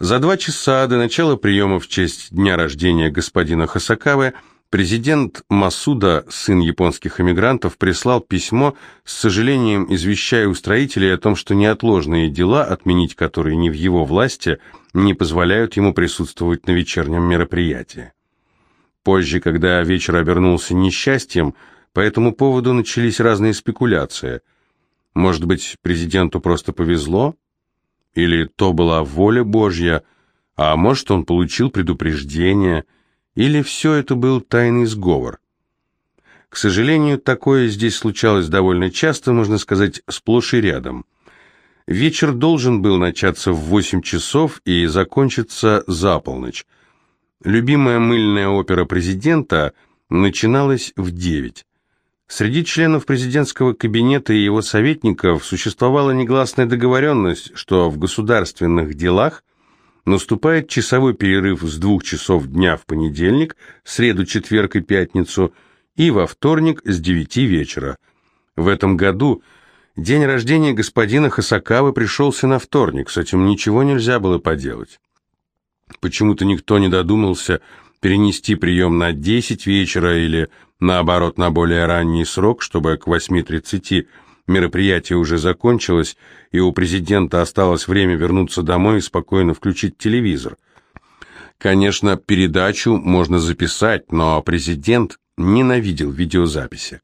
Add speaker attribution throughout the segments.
Speaker 1: За два часа до начала приема в честь дня рождения господина Хасакавы президент Масуда, сын японских эмигрантов, прислал письмо, с сожалением извещая устроителей о том, что неотложные дела, отменить которые не в его власти, не позволяют ему присутствовать на вечернем мероприятии. Позже, когда вечер обернулся несчастьем, по этому поводу начались разные спекуляции. Может быть, президенту просто повезло? Или то была воля Божья, а может, он получил предупреждение, или все это был тайный сговор. К сожалению, такое здесь случалось довольно часто, можно сказать, сплошь и рядом. Вечер должен был начаться в 8 часов и закончиться за полночь. Любимая мыльная опера президента начиналась в 9. Среди членов президентского кабинета и его советников существовала негласная договоренность, что в государственных делах наступает часовой перерыв с двух часов дня в понедельник, среду, четверг и пятницу, и во вторник с девяти вечера. В этом году день рождения господина Хасакавы пришелся на вторник, с этим ничего нельзя было поделать. Почему-то никто не додумался перенести прием на 10 вечера или, наоборот, на более ранний срок, чтобы к 8.30 мероприятие уже закончилось, и у президента осталось время вернуться домой и спокойно включить телевизор. Конечно, передачу можно записать, но президент ненавидел видеозаписи.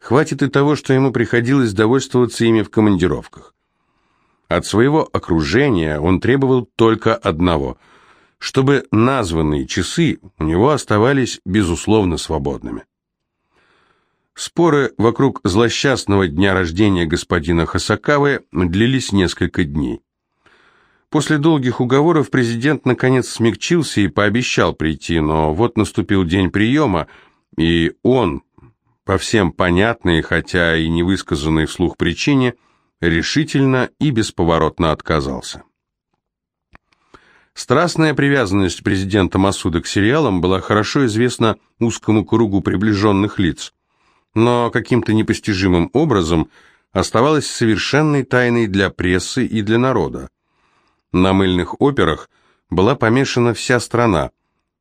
Speaker 1: Хватит и того, что ему приходилось довольствоваться ими в командировках. От своего окружения он требовал только одного – чтобы названные часы у него оставались безусловно свободными. Споры вокруг злосчастного дня рождения господина Хасакавы длились несколько дней. После долгих уговоров президент наконец смягчился и пообещал прийти, но вот наступил день приема, и он, по всем понятной, хотя и невысказанной вслух причине, решительно и бесповоротно отказался. Страстная привязанность президента Масуда к сериалам была хорошо известна узкому кругу приближенных лиц, но каким-то непостижимым образом оставалась совершенной тайной для прессы и для народа. На мыльных операх была помешана вся страна,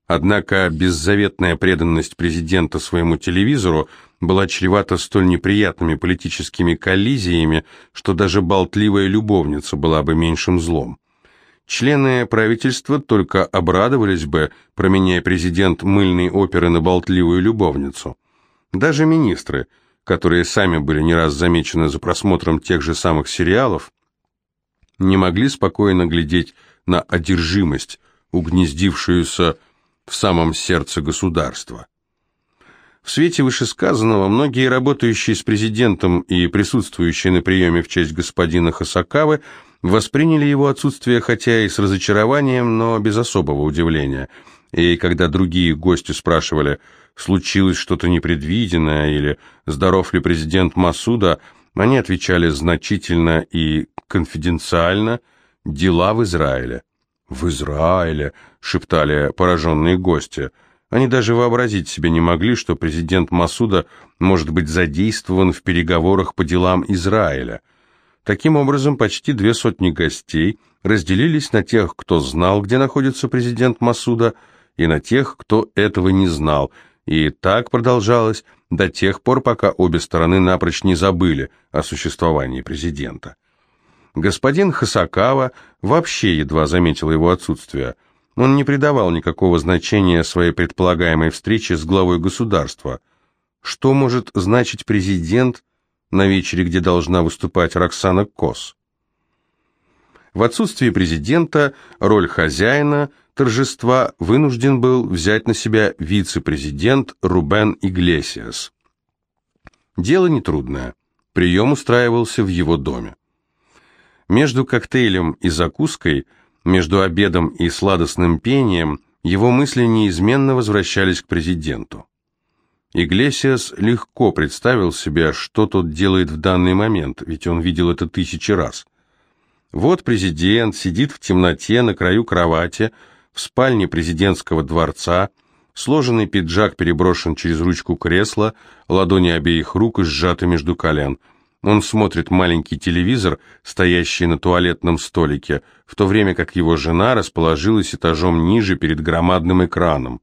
Speaker 1: однако беззаветная преданность президента своему телевизору была чревата столь неприятными политическими коллизиями, что даже болтливая любовница была бы меньшим злом. Члены правительства только обрадовались бы, променяя президент мыльной оперы на болтливую любовницу. Даже министры, которые сами были не раз замечены за просмотром тех же самых сериалов, не могли спокойно глядеть на одержимость, угнездившуюся в самом сердце государства. В свете вышесказанного многие работающие с президентом и присутствующие на приеме в честь господина Хасакавы восприняли его отсутствие хотя и с разочарованием, но без особого удивления. И когда другие гости спрашивали, случилось что-то непредвиденное или здоров ли президент Масуда, они отвечали значительно и конфиденциально «дела в Израиле». «В Израиле», — шептали пораженные гости. Они даже вообразить себе не могли, что президент Масуда может быть задействован в переговорах по делам Израиля — Таким образом, почти две сотни гостей разделились на тех, кто знал, где находится президент Масуда, и на тех, кто этого не знал, и так продолжалось до тех пор, пока обе стороны напрочь не забыли о существовании президента. Господин Хасакава вообще едва заметил его отсутствие. Он не придавал никакого значения своей предполагаемой встрече с главой государства. Что может значить президент на вечере, где должна выступать Роксана Кос. В отсутствие президента роль хозяина торжества вынужден был взять на себя вице-президент Рубен Иглесиас. Дело нетрудное. Прием устраивался в его доме. Между коктейлем и закуской, между обедом и сладостным пением, его мысли неизменно возвращались к президенту. Иглесиас легко представил себе, что тот делает в данный момент, ведь он видел это тысячи раз. Вот президент сидит в темноте на краю кровати, в спальне президентского дворца, сложенный пиджак переброшен через ручку кресла, ладони обеих рук сжаты между колен. Он смотрит маленький телевизор, стоящий на туалетном столике, в то время как его жена расположилась этажом ниже перед громадным экраном.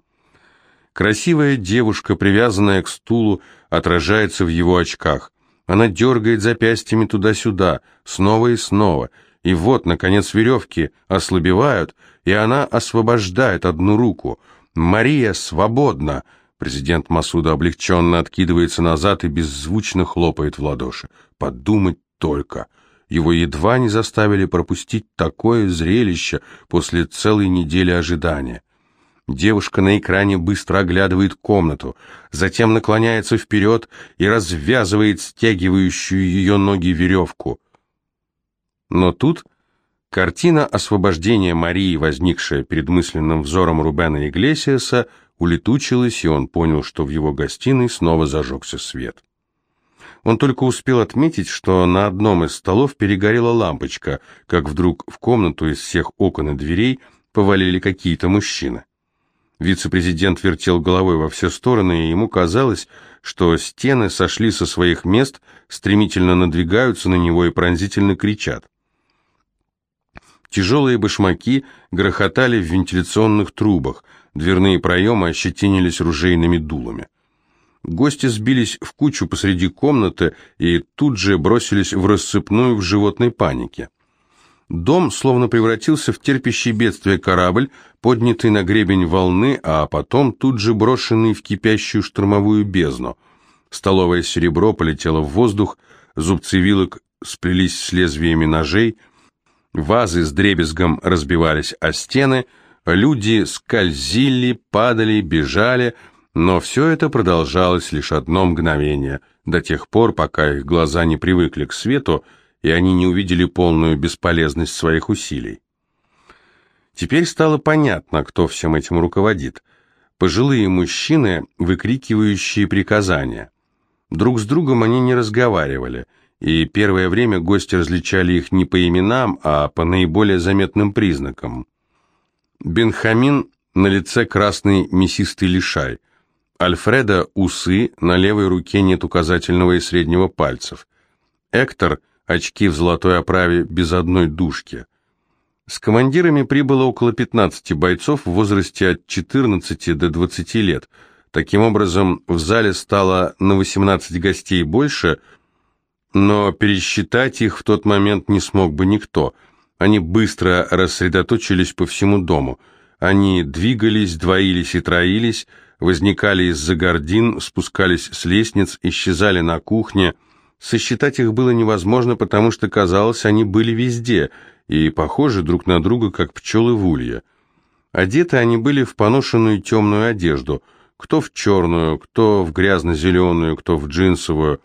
Speaker 1: Красивая девушка, привязанная к стулу, отражается в его очках. Она дергает запястьями туда-сюда, снова и снова, и вот, наконец, веревки ослабевают, и она освобождает одну руку. «Мария свободна!» Президент Масуда облегченно откидывается назад и беззвучно хлопает в ладоши. Подумать только. Его едва не заставили пропустить такое зрелище после целой недели ожидания. Девушка на экране быстро оглядывает комнату, затем наклоняется вперед и развязывает стягивающую ее ноги веревку. Но тут картина освобождения Марии, возникшая перед мысленным взором Рубена Иглесиаса, улетучилась, и он понял, что в его гостиной снова зажегся свет. Он только успел отметить, что на одном из столов перегорела лампочка, как вдруг в комнату из всех окон и дверей повалили какие-то мужчины. Вице-президент вертел головой во все стороны, и ему казалось, что стены сошли со своих мест, стремительно надвигаются на него и пронзительно кричат. Тяжелые башмаки грохотали в вентиляционных трубах, дверные проемы ощетинились ружейными дулами. Гости сбились в кучу посреди комнаты и тут же бросились в рассыпную в животной панике. Дом словно превратился в терпящий бедствие корабль, поднятый на гребень волны, а потом тут же брошенный в кипящую штормовую бездну. Столовое серебро полетело в воздух, зубцы вилок сплелись с лезвиями ножей, вазы с дребезгом разбивались о стены — Люди скользили, падали, бежали, но все это продолжалось лишь одно мгновение, до тех пор, пока их глаза не привыкли к свету, и они не увидели полную бесполезность своих усилий. Теперь стало понятно, кто всем этим руководит. Пожилые мужчины, выкрикивающие приказания. Друг с другом они не разговаривали, и первое время гости различали их не по именам, а по наиболее заметным признакам. Бенхамин на лице красный мясистый лишай. Альфреда усы, на левой руке нет указательного и среднего пальцев. Эктор очки в золотой оправе без одной дужки. С командирами прибыло около 15 бойцов в возрасте от 14 до 20 лет. Таким образом, в зале стало на 18 гостей больше, но пересчитать их в тот момент не смог бы никто – они быстро рассредоточились по всему дому. Они двигались, двоились и троились, возникали из-за гордин, спускались с лестниц, исчезали на кухне. Сосчитать их было невозможно, потому что, казалось, они были везде и похожи друг на друга, как пчелы в улье. Одеты они были в поношенную темную одежду, кто в черную, кто в грязно-зеленую, кто в джинсовую.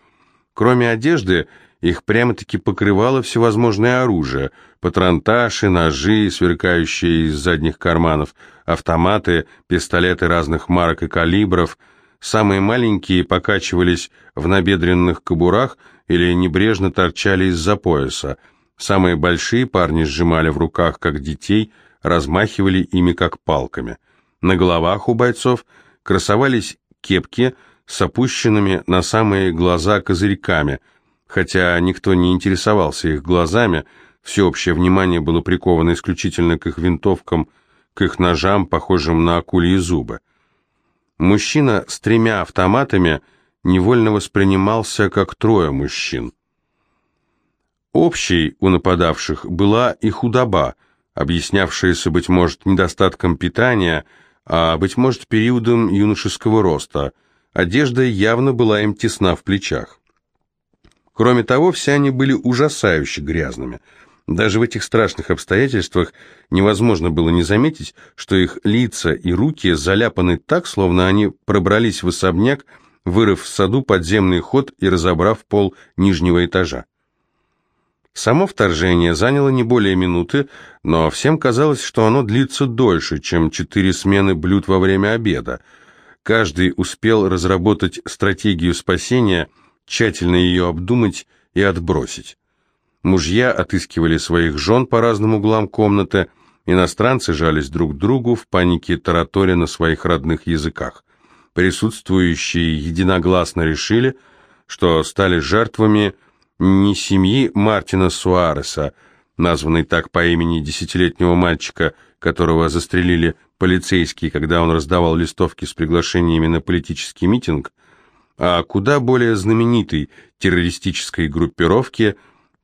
Speaker 1: Кроме одежды, их прямо-таки покрывало всевозможное оружие, патронташи, ножи, сверкающие из задних карманов, автоматы, пистолеты разных марок и калибров. Самые маленькие покачивались в набедренных кобурах или небрежно торчали из-за пояса. Самые большие парни сжимали в руках, как детей, размахивали ими, как палками. На головах у бойцов красовались кепки с опущенными на самые глаза козырьками – Хотя никто не интересовался их глазами, всеобщее внимание было приковано исключительно к их винтовкам, к их ножам, похожим на акульи зубы. Мужчина с тремя автоматами невольно воспринимался как трое мужчин. Общей у нападавших была и худоба, объяснявшаяся, быть может, недостатком питания, а, быть может, периодом юношеского роста. Одежда явно была им тесна в плечах. Кроме того, все они были ужасающе грязными. Даже в этих страшных обстоятельствах невозможно было не заметить, что их лица и руки заляпаны так, словно они пробрались в особняк, вырыв в саду подземный ход и разобрав пол нижнего этажа. Само вторжение заняло не более минуты, но всем казалось, что оно длится дольше, чем четыре смены блюд во время обеда. Каждый успел разработать стратегию спасения – тщательно ее обдумать и отбросить. Мужья отыскивали своих жен по разным углам комнаты, иностранцы жались друг к другу в панике тараторя на своих родных языках. Присутствующие единогласно решили, что стали жертвами не семьи Мартина Суареса, названной так по имени десятилетнего мальчика, которого застрелили полицейские, когда он раздавал листовки с приглашениями на политический митинг, а куда более знаменитой террористической группировки,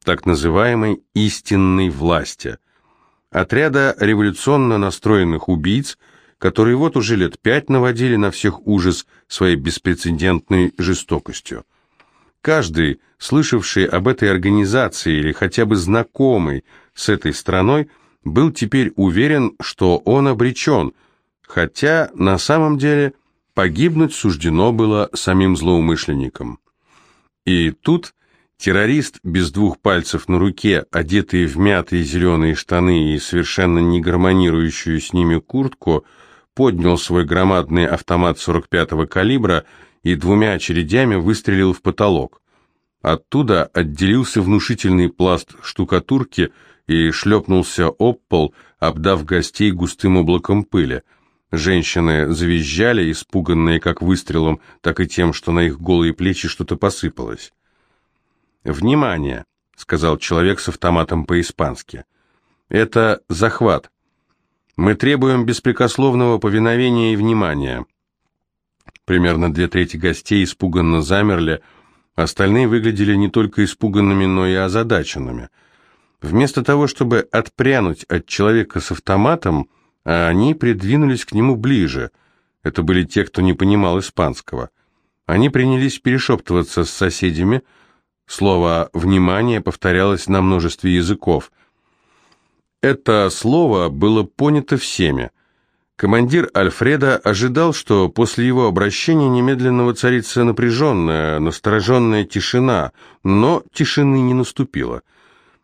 Speaker 1: так называемой «истинной власти», отряда революционно настроенных убийц, которые вот уже лет пять наводили на всех ужас своей беспрецедентной жестокостью. Каждый, слышавший об этой организации или хотя бы знакомый с этой страной, был теперь уверен, что он обречен, хотя на самом деле погибнуть суждено было самим злоумышленникам. И тут террорист без двух пальцев на руке, одетый в мятые зеленые штаны и совершенно не гармонирующую с ними куртку, поднял свой громадный автомат 45-го калибра и двумя очередями выстрелил в потолок. Оттуда отделился внушительный пласт штукатурки и шлепнулся об пол, обдав гостей густым облаком пыли. Женщины завизжали, испуганные как выстрелом, так и тем, что на их голые плечи что-то посыпалось. «Внимание!» — сказал человек с автоматом по-испански. «Это захват. Мы требуем беспрекословного повиновения и внимания». Примерно две трети гостей испуганно замерли, остальные выглядели не только испуганными, но и озадаченными. Вместо того, чтобы отпрянуть от человека с автоматом, они придвинулись к нему ближе. Это были те, кто не понимал испанского. Они принялись перешептываться с соседями. Слово «внимание» повторялось на множестве языков. Это слово было понято всеми. Командир Альфреда ожидал, что после его обращения немедленно воцарится напряженная, настороженная тишина, но тишины не наступило.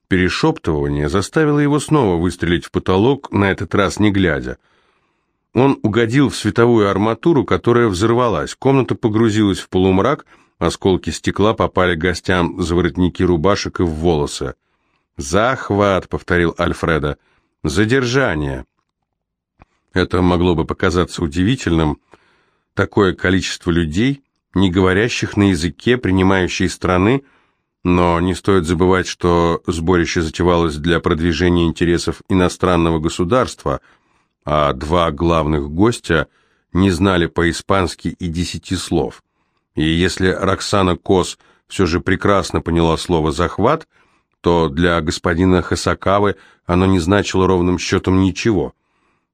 Speaker 1: Перешептывание заставило его снова выстрелить в потолок, на этот раз не глядя. Он угодил в световую арматуру, которая взорвалась. Комната погрузилась в полумрак, осколки стекла попали гостям за воротники рубашек и в волосы. «Захват», — повторил Альфреда. «Задержание». Это могло бы показаться удивительным. Такое количество людей, не говорящих на языке принимающей страны, но не стоит забывать, что сборище затевалось для продвижения интересов иностранного государства, а два главных гостя не знали по-испански и десяти слов. И если Роксана Кос все же прекрасно поняла слово «захват», то для господина Хасакавы оно не значило ровным счетом ничего.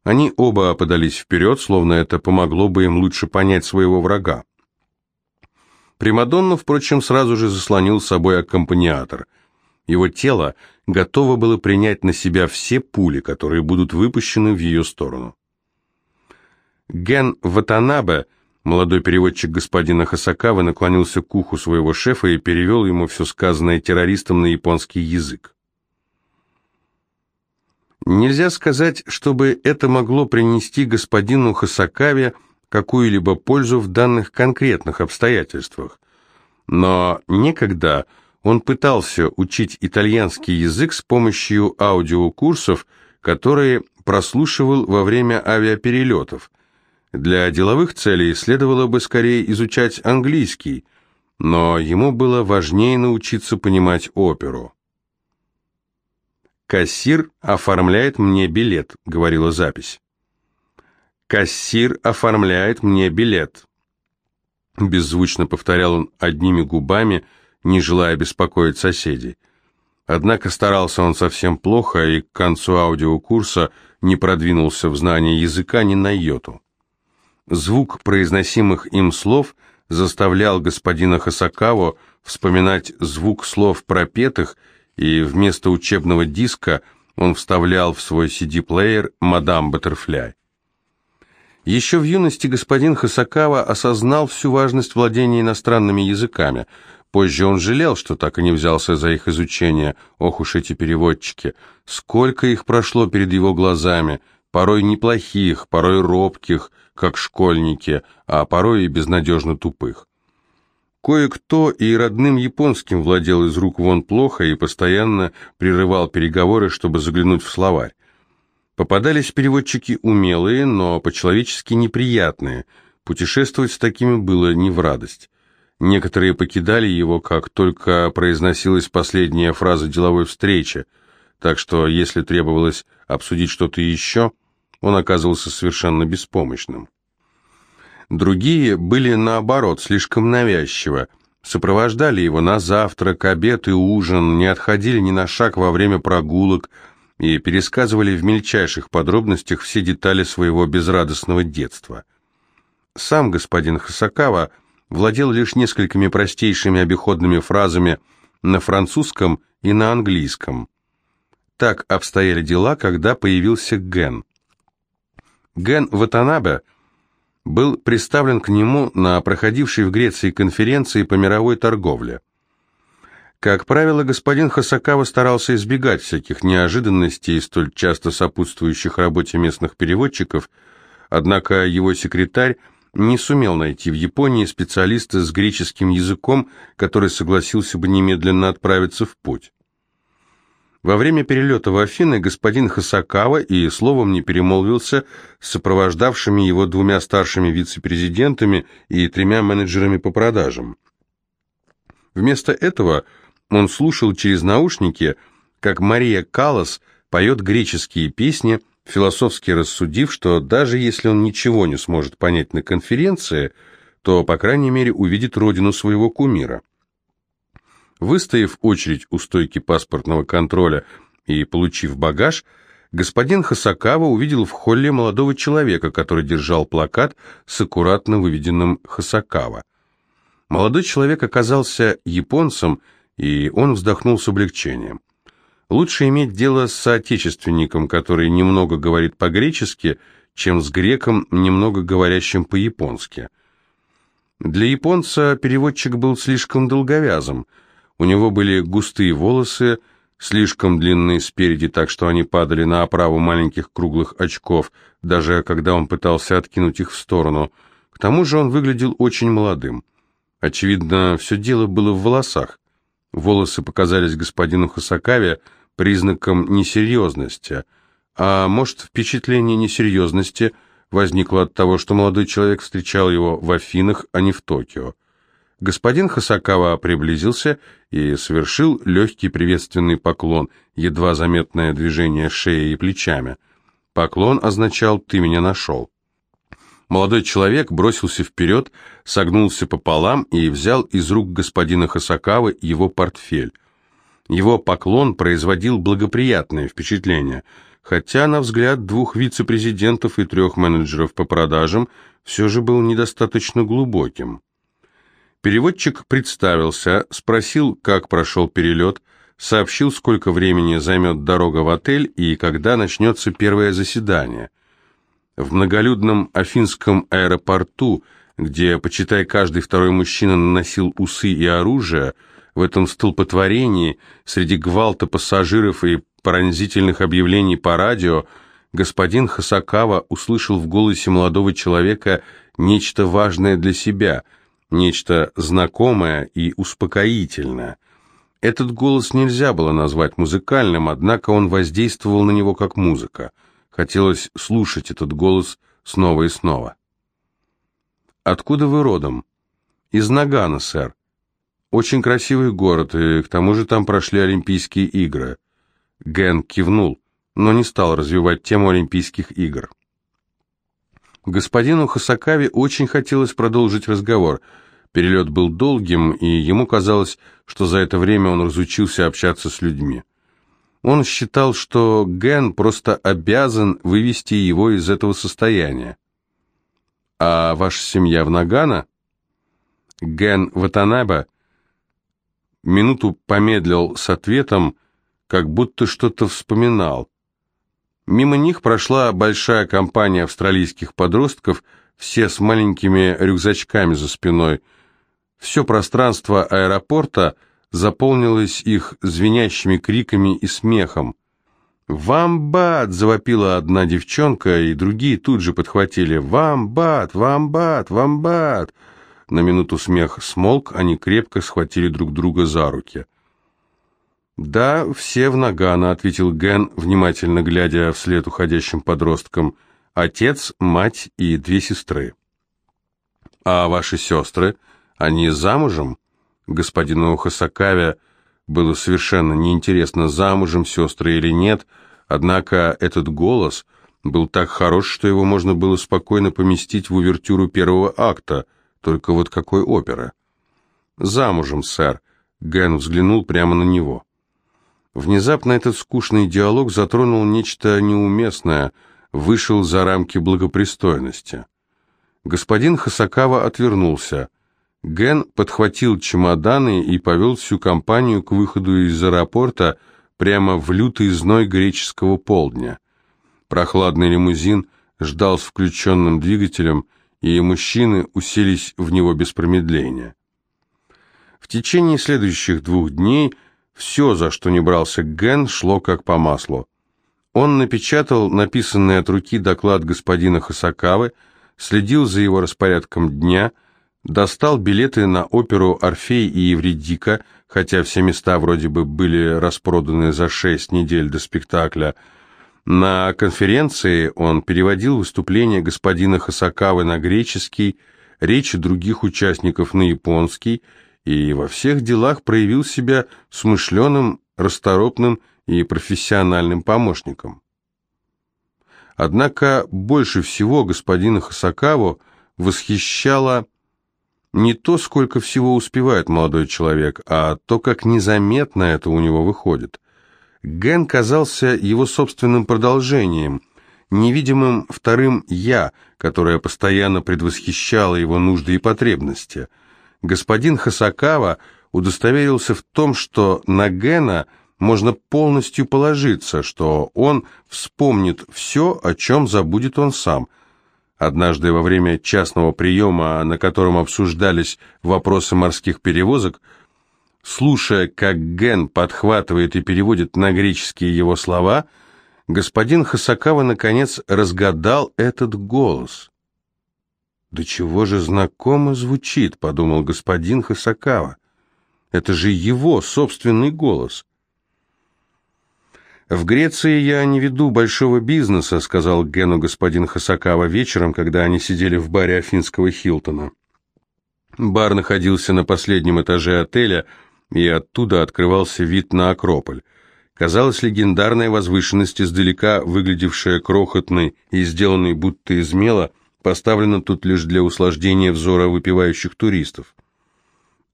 Speaker 1: Они оба подались вперед, словно это помогло бы им лучше понять своего врага. Примадонну, впрочем, сразу же заслонил с собой аккомпаниатор. Его тело готово было принять на себя все пули, которые будут выпущены в ее сторону. Ген Ватанабе Молодой переводчик господина Хасакавы наклонился к уху своего шефа и перевел ему все сказанное террористом на японский язык. Нельзя сказать, чтобы это могло принести господину Хасакаве какую-либо пользу в данных конкретных обстоятельствах. Но некогда он пытался учить итальянский язык с помощью аудиокурсов, которые прослушивал во время авиаперелетов – для деловых целей следовало бы скорее изучать английский, но ему было важнее научиться понимать оперу. «Кассир оформляет мне билет», — говорила запись. «Кассир оформляет мне билет», — беззвучно повторял он одними губами, не желая беспокоить соседей. Однако старался он совсем плохо и к концу аудиокурса не продвинулся в знании языка ни на йоту. Звук произносимых им слов заставлял господина Хасакаву вспоминать звук слов пропетых, и вместо учебного диска он вставлял в свой CD-плеер «Мадам Баттерфляй». Еще в юности господин Хасакава осознал всю важность владения иностранными языками. Позже он жалел, что так и не взялся за их изучение. Ох уж эти переводчики! Сколько их прошло перед его глазами! Порой неплохих, порой робких – как школьники, а порой и безнадежно тупых. Кое-кто и родным японским владел из рук вон плохо и постоянно прерывал переговоры, чтобы заглянуть в словарь. Попадались переводчики умелые, но по-человечески неприятные. Путешествовать с такими было не в радость. Некоторые покидали его, как только произносилась последняя фраза деловой встречи, так что если требовалось обсудить что-то еще, он оказывался совершенно беспомощным. Другие были, наоборот, слишком навязчивы, сопровождали его на завтрак, обед и ужин, не отходили ни на шаг во время прогулок и пересказывали в мельчайших подробностях все детали своего безрадостного детства. Сам господин Хасакава владел лишь несколькими простейшими обиходными фразами на французском и на английском. Так обстояли дела, когда появился Ген. Ген Ватанабе был представлен к нему на проходившей в Греции конференции по мировой торговле. Как правило, господин Хасакава старался избегать всяких неожиданностей, столь часто сопутствующих работе местных переводчиков, однако его секретарь не сумел найти в Японии специалиста с греческим языком, который согласился бы немедленно отправиться в путь. Во время перелета в Афины господин Хасакава и словом не перемолвился с сопровождавшими его двумя старшими вице-президентами и тремя менеджерами по продажам. Вместо этого он слушал через наушники, как Мария Калас поет греческие песни, философски рассудив, что даже если он ничего не сможет понять на конференции, то, по крайней мере, увидит родину своего кумира. Выстояв очередь у стойки паспортного контроля и получив багаж, господин Хасакава увидел в холле молодого человека, который держал плакат с аккуратно выведенным Хасакава. Молодой человек оказался японцем, и он вздохнул с облегчением. Лучше иметь дело с соотечественником, который немного говорит по-гречески, чем с греком, немного говорящим по-японски. Для японца переводчик был слишком долговязым – у него были густые волосы, слишком длинные спереди, так что они падали на оправу маленьких круглых очков, даже когда он пытался откинуть их в сторону. К тому же он выглядел очень молодым. Очевидно, все дело было в волосах. Волосы показались господину Хасакаве признаком несерьезности, а может, впечатление несерьезности возникло от того, что молодой человек встречал его в Афинах, а не в Токио. Господин Хасакава приблизился и совершил легкий приветственный поклон, едва заметное движение шеей и плечами. Поклон означал «ты меня нашел». Молодой человек бросился вперед, согнулся пополам и взял из рук господина Хасакавы его портфель. Его поклон производил благоприятное впечатление, хотя, на взгляд двух вице-президентов и трех менеджеров по продажам, все же был недостаточно глубоким. Переводчик представился, спросил, как прошел перелет, сообщил, сколько времени займет дорога в отель и когда начнется первое заседание. В многолюдном афинском аэропорту, где, почитай, каждый второй мужчина наносил усы и оружие, в этом столпотворении, среди гвалта пассажиров и пронзительных объявлений по радио, господин Хасакава услышал в голосе молодого человека нечто важное для себя – нечто знакомое и успокоительное. Этот голос нельзя было назвать музыкальным, однако он воздействовал на него как музыка. Хотелось слушать этот голос снова и снова. «Откуда вы родом?» «Из Нагана, сэр. Очень красивый город, и к тому же там прошли Олимпийские игры». Ген кивнул, но не стал развивать тему Олимпийских игр. Господину Хасакаве очень хотелось продолжить разговор – Перелет был долгим, и ему казалось, что за это время он разучился общаться с людьми. Он считал, что Ген просто обязан вывести его из этого состояния. «А ваша семья в Нагано?» Ген Ватанаба минуту помедлил с ответом, как будто что-то вспоминал. Мимо них прошла большая компания австралийских подростков, все с маленькими рюкзачками за спиной – все пространство аэропорта заполнилось их звенящими криками и смехом. «Вамбат!» — завопила одна девчонка, и другие тут же подхватили «Вамбат! Вамбат! Вамбат!» На минуту смех смолк, они крепко схватили друг друга за руки. «Да, все в Нагано», — ответил Ген, внимательно глядя вслед уходящим подросткам. «Отец, мать и две сестры». «А ваши сестры?» Они замужем? Господину Хасакаве было совершенно неинтересно, замужем сестры или нет, однако этот голос был так хорош, что его можно было спокойно поместить в увертюру первого акта, только вот какой оперы. «Замужем, сэр», — Ген взглянул прямо на него. Внезапно этот скучный диалог затронул нечто неуместное, вышел за рамки благопристойности. Господин Хасакава отвернулся. Ген подхватил чемоданы и повел всю компанию к выходу из аэропорта прямо в лютый зной греческого полдня. Прохладный лимузин ждал с включенным двигателем, и мужчины уселись в него без промедления. В течение следующих двух дней все, за что не брался Ген, шло как по маслу. Он напечатал написанный от руки доклад господина Хасакавы, следил за его распорядком дня – Достал билеты на оперу «Орфей и Евредика», хотя все места вроде бы были распроданы за шесть недель до спектакля. На конференции он переводил выступления господина Хасакавы на греческий, речи других участников на японский, и во всех делах проявил себя смышленым, расторопным и профессиональным помощником. Однако больше всего господина Хасакаву восхищало не то, сколько всего успевает молодой человек, а то, как незаметно это у него выходит. Ген казался его собственным продолжением, невидимым вторым «я», которое постоянно предвосхищало его нужды и потребности. Господин Хасакава удостоверился в том, что на Гена можно полностью положиться, что он вспомнит все, о чем забудет он сам – Однажды во время частного приема, на котором обсуждались вопросы морских перевозок, слушая, как Ген подхватывает и переводит на греческие его слова, господин Хасакава наконец разгадал этот голос. «Да чего же знакомо звучит», — подумал господин Хасакава. «Это же его собственный голос». «В Греции я не веду большого бизнеса», — сказал Гену господин Хасакава вечером, когда они сидели в баре афинского Хилтона. Бар находился на последнем этаже отеля, и оттуда открывался вид на Акрополь. Казалось, легендарная возвышенность, издалека выглядевшая крохотной и сделанной будто из мела, поставлена тут лишь для услаждения взора выпивающих туристов.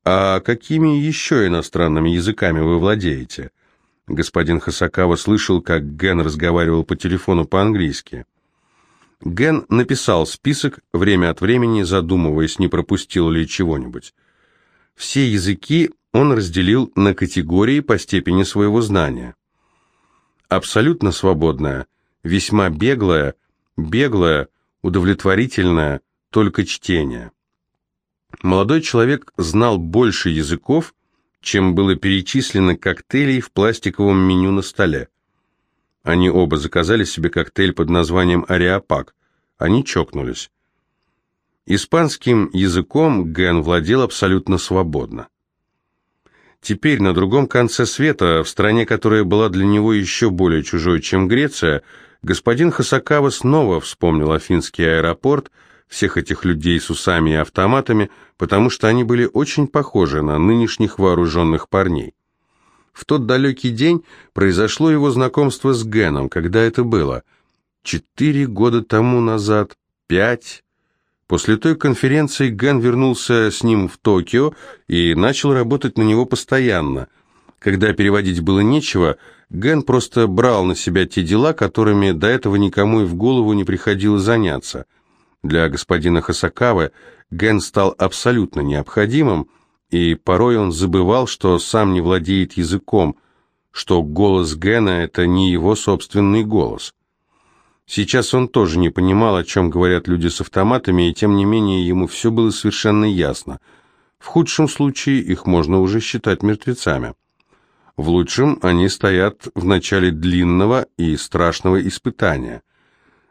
Speaker 1: «А какими еще иностранными языками вы владеете?» Господин Хасакава слышал, как Ген разговаривал по телефону по-английски. Ген написал список, время от времени задумываясь, не пропустил ли чего-нибудь. Все языки он разделил на категории по степени своего знания. Абсолютно свободная, весьма беглая, беглая, удовлетворительная, только чтение. Молодой человек знал больше языков, чем было перечислено коктейлей в пластиковом меню на столе. Они оба заказали себе коктейль под названием «Ариапак». Они чокнулись. Испанским языком Ген владел абсолютно свободно. Теперь на другом конце света, в стране, которая была для него еще более чужой, чем Греция, господин Хасакава снова вспомнил Афинский аэропорт – всех этих людей с усами и автоматами, потому что они были очень похожи на нынешних вооруженных парней. В тот далекий день произошло его знакомство с Геном, когда это было? Четыре года тому назад? Пять? После той конференции Ген вернулся с ним в Токио и начал работать на него постоянно. Когда переводить было нечего, Ген просто брал на себя те дела, которыми до этого никому и в голову не приходило заняться – для господина Хасакавы Ген стал абсолютно необходимым, и порой он забывал, что сам не владеет языком, что голос Гена – это не его собственный голос. Сейчас он тоже не понимал, о чем говорят люди с автоматами, и тем не менее ему все было совершенно ясно. В худшем случае их можно уже считать мертвецами. В лучшем они стоят в начале длинного и страшного испытания –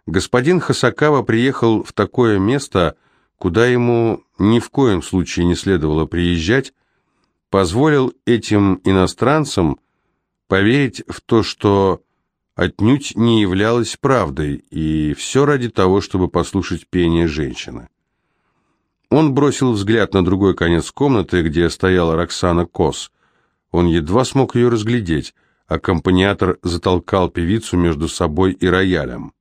Speaker 1: Господин Хасакава приехал в такое место, куда ему ни в коем случае не следовало приезжать, позволил этим иностранцам поверить в то, что отнюдь не являлось правдой, и все ради того, чтобы послушать пение женщины. Он бросил взгляд на другой конец комнаты, где стояла Роксана Кос. Он едва смог ее разглядеть. Аккомпаниатор затолкал певицу между собой и роялем.